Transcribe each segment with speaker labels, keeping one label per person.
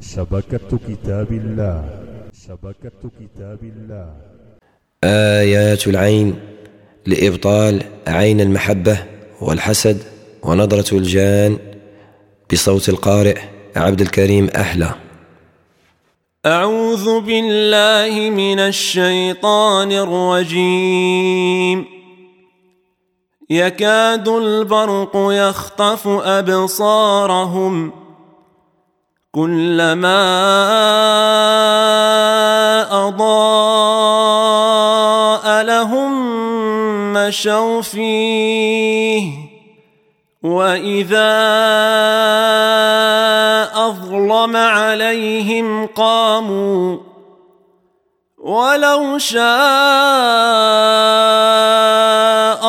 Speaker 1: شبكة كتاب الله. شبكة كتاب الله.
Speaker 2: آيات العين لإبطال عين المحبة والحسد ونظرة الجان بصوت القارئ عبد الكريم أحلى
Speaker 3: أعوذ بالله من الشيطان الرجيم. يكاد البرق يخطف أبصارهم. كلما أضاء لهم مشوا فيه وإذا أظلم عليهم قاموا ولو شاء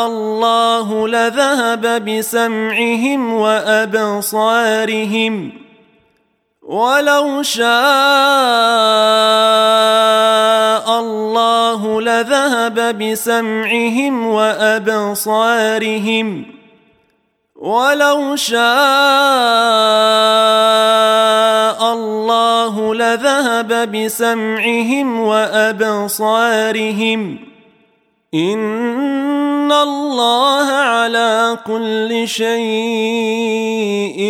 Speaker 3: الله لذهب بسمعهم وأبصارهم. ولو شاء الله لذهب بسمعهم وأبصارهم. ولو شاء الله لذهب بسمعهم وأبصارهم. إن الله على كل شيء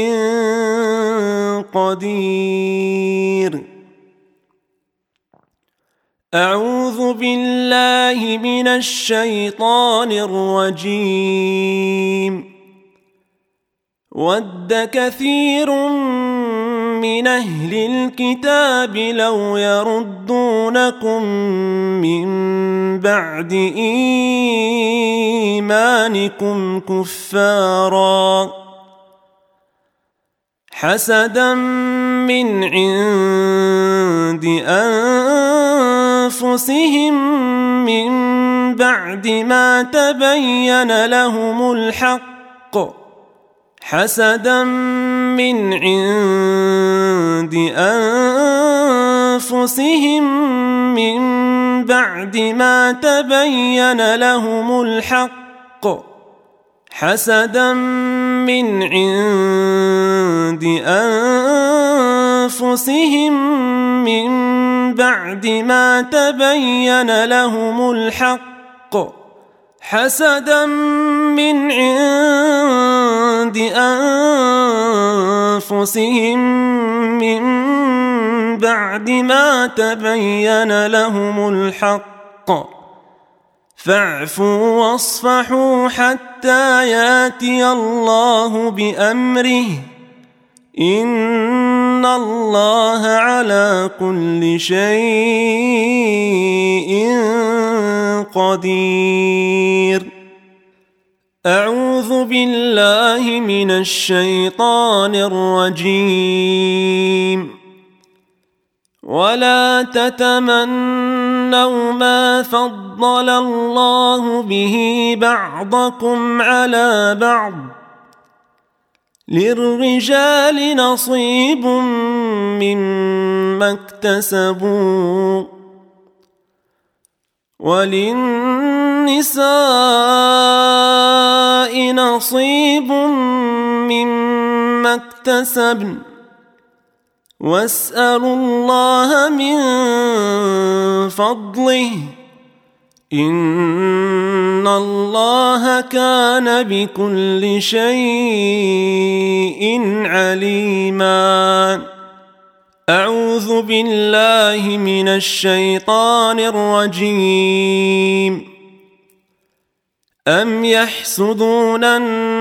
Speaker 3: قدير. أعوذ بالله من الشيطان الرجيم. ود كثير من أهل الكتاب لو يردونكم من بعد إيمانكم كفاراً. حسدا من عند انفسهم من بعد ما تبين لهم الحق حسدا من عند انفسهم من بعد ما تبين لهم الحق حسدا من عند انفسهم من بعد ما تبين لهم الحق حسدا من عند انفسهم من بعد ما تبين لهم الحق فاعفوا واصفحوا حتى ياتي الله بأمره. إن الله على كل شيء قدير. أعوذ بالله من الشيطان الرجيم. ولا تتمنوا ما فضل الله به بعضكم على بعض للرجال نصيب مما اكتسبوا وللنساء نصيب مما اكتسبن واسألوا الله من فضله. إن الله كان بكل شيء عليما. أعوذ بالله من الشيطان الرجيم. أم يحسدون الناس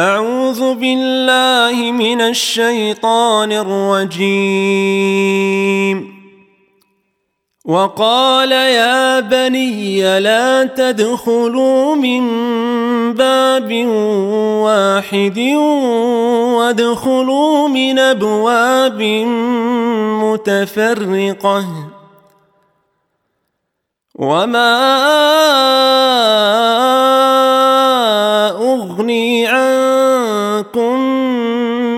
Speaker 3: أعوذ بالله من الشيطان الرجيم. وقال يا بني لا تدخلوا من باب واحد وادخلوا من أبواب متفرقة. وما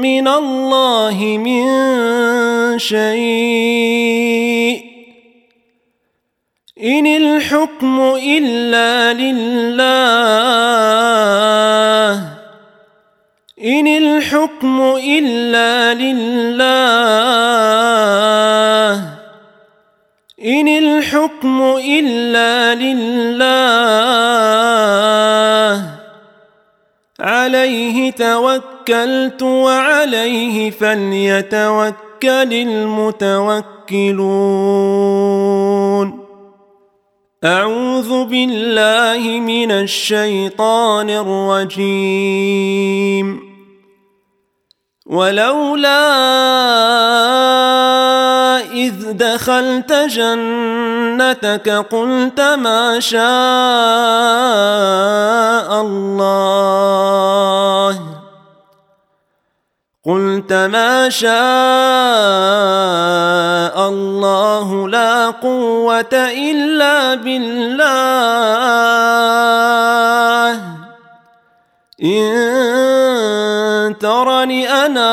Speaker 3: من الله من شيء. إن الحكم إلا لله. إن الحكم إلا لله. إن الحكم إلا لله. عليه توكلت وعليه فليتوكل المتوكلون. أعوذ بالله من الشيطان الرجيم. ولولا إذ دخلت جنتك قلت ما شاء الله. قلت ما شاء الله لا قوة إلا بالله. إن ترني أنا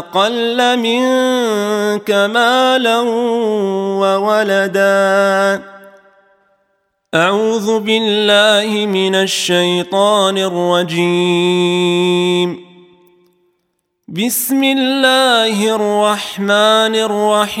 Speaker 3: أقل منك مالا وولدا. أعوذ بالله من الشيطان الرجيم. بسم الله الرحمن الرحيم.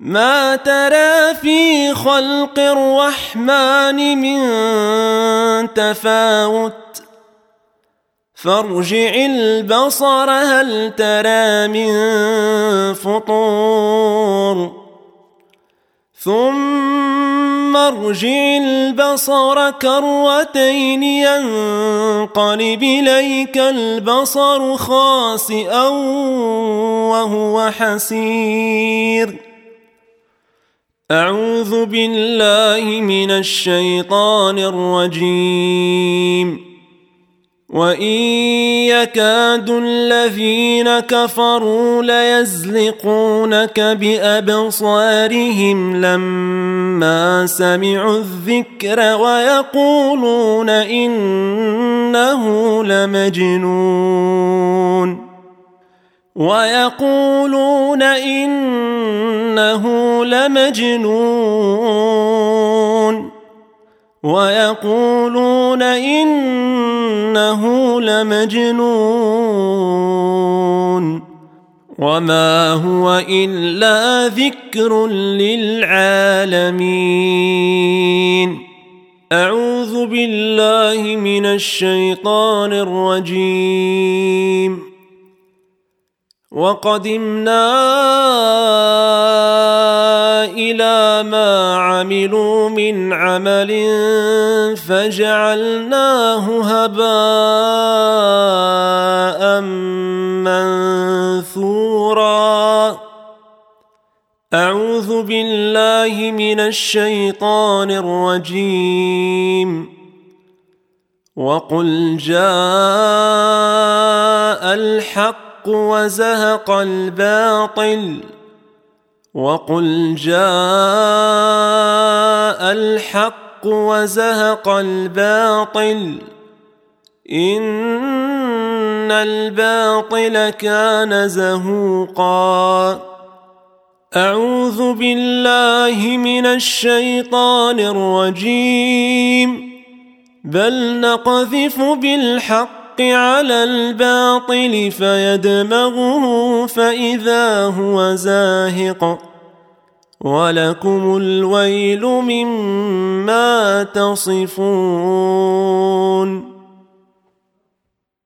Speaker 3: ما ترى في خلق الرحمن من تفاوت؟ فارجع البصر هل ترى من فطور؟ ثم ارجع البصر كرتين ينقلب إليك البصر خاسئا وهو حسير. أعوذ بالله من الشيطان الرجيم. وإن يكاد الذين كفروا ليزلقونك بأبصارهم لما سمعوا الذكر ويقولون إنه لمجنون. ويقولون إنه لمجنون. ويقولون إنه لمجنون. وما هو إلا ذكر للعالمين. أعوذ بالله من الشيطان الرجيم. وقدمنا إلى ما عملوا من عمل فجعلناه هباء منثورا. أعوذ بالله من الشيطان الرجيم. وقل جاء الحق وزهق الباطل وقل جاء الحق وزهق الباطل إن الباطل كان زهوقا. أعوذ بالله من الشيطان الرجيم. بل نقذف بالحق على الباطل فيدمغه فإذا هو زاهق. ولكم الويل مما تصفون.